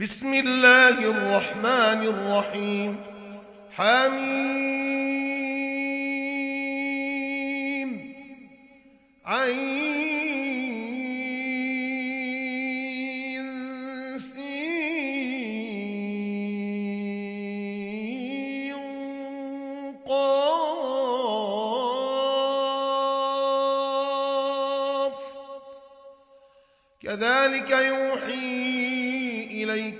بسم الله الرحمن الرحيم. حميم. عين سين. قاف. كذلك إليك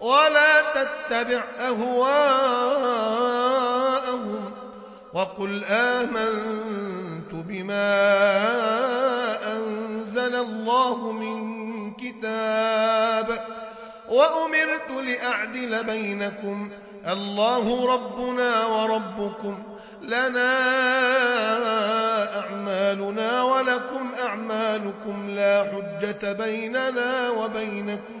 ولا تتبع أهواءهم وقل آمنت بما أنزل الله من كتاب وأمرت لأعدل بينكم الله ربنا وربكم لنا أعمالنا ولكم أعمالكم لا حجة بيننا وبينكم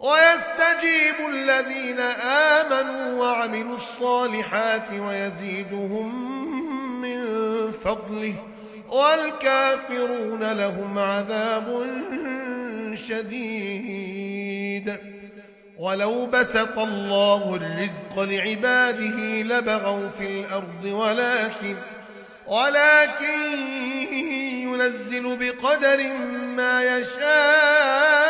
ويستجيب الذين آمنوا وعملوا الصالحات ويزيدهم من فضله والكافرون لهم عذاب شديد. ولو بسط الله الرزق لعباده لبغوا في الأرض ولكن ولكن ينزل بقدر ما يشاء.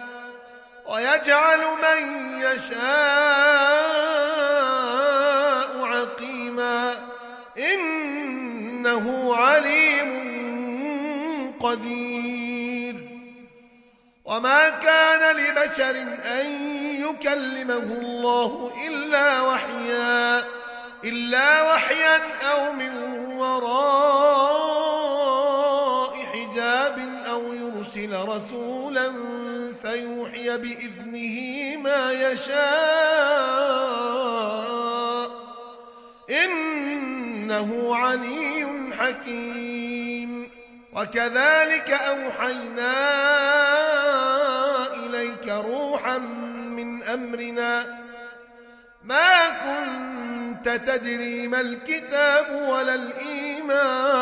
ويجعل من يشاء عقيما إنه عليم قدير. وما كان لبشر أن يكلمه الله إلا وحيا إلا وحيا أو من وراء رسولا فيوحي بإذنه ما يشاء. إنه علي حكيم. وكذلك أوحينا إليك روحا من أمرنا. ما كنت تدري ما الكتاب ولا الإيمان.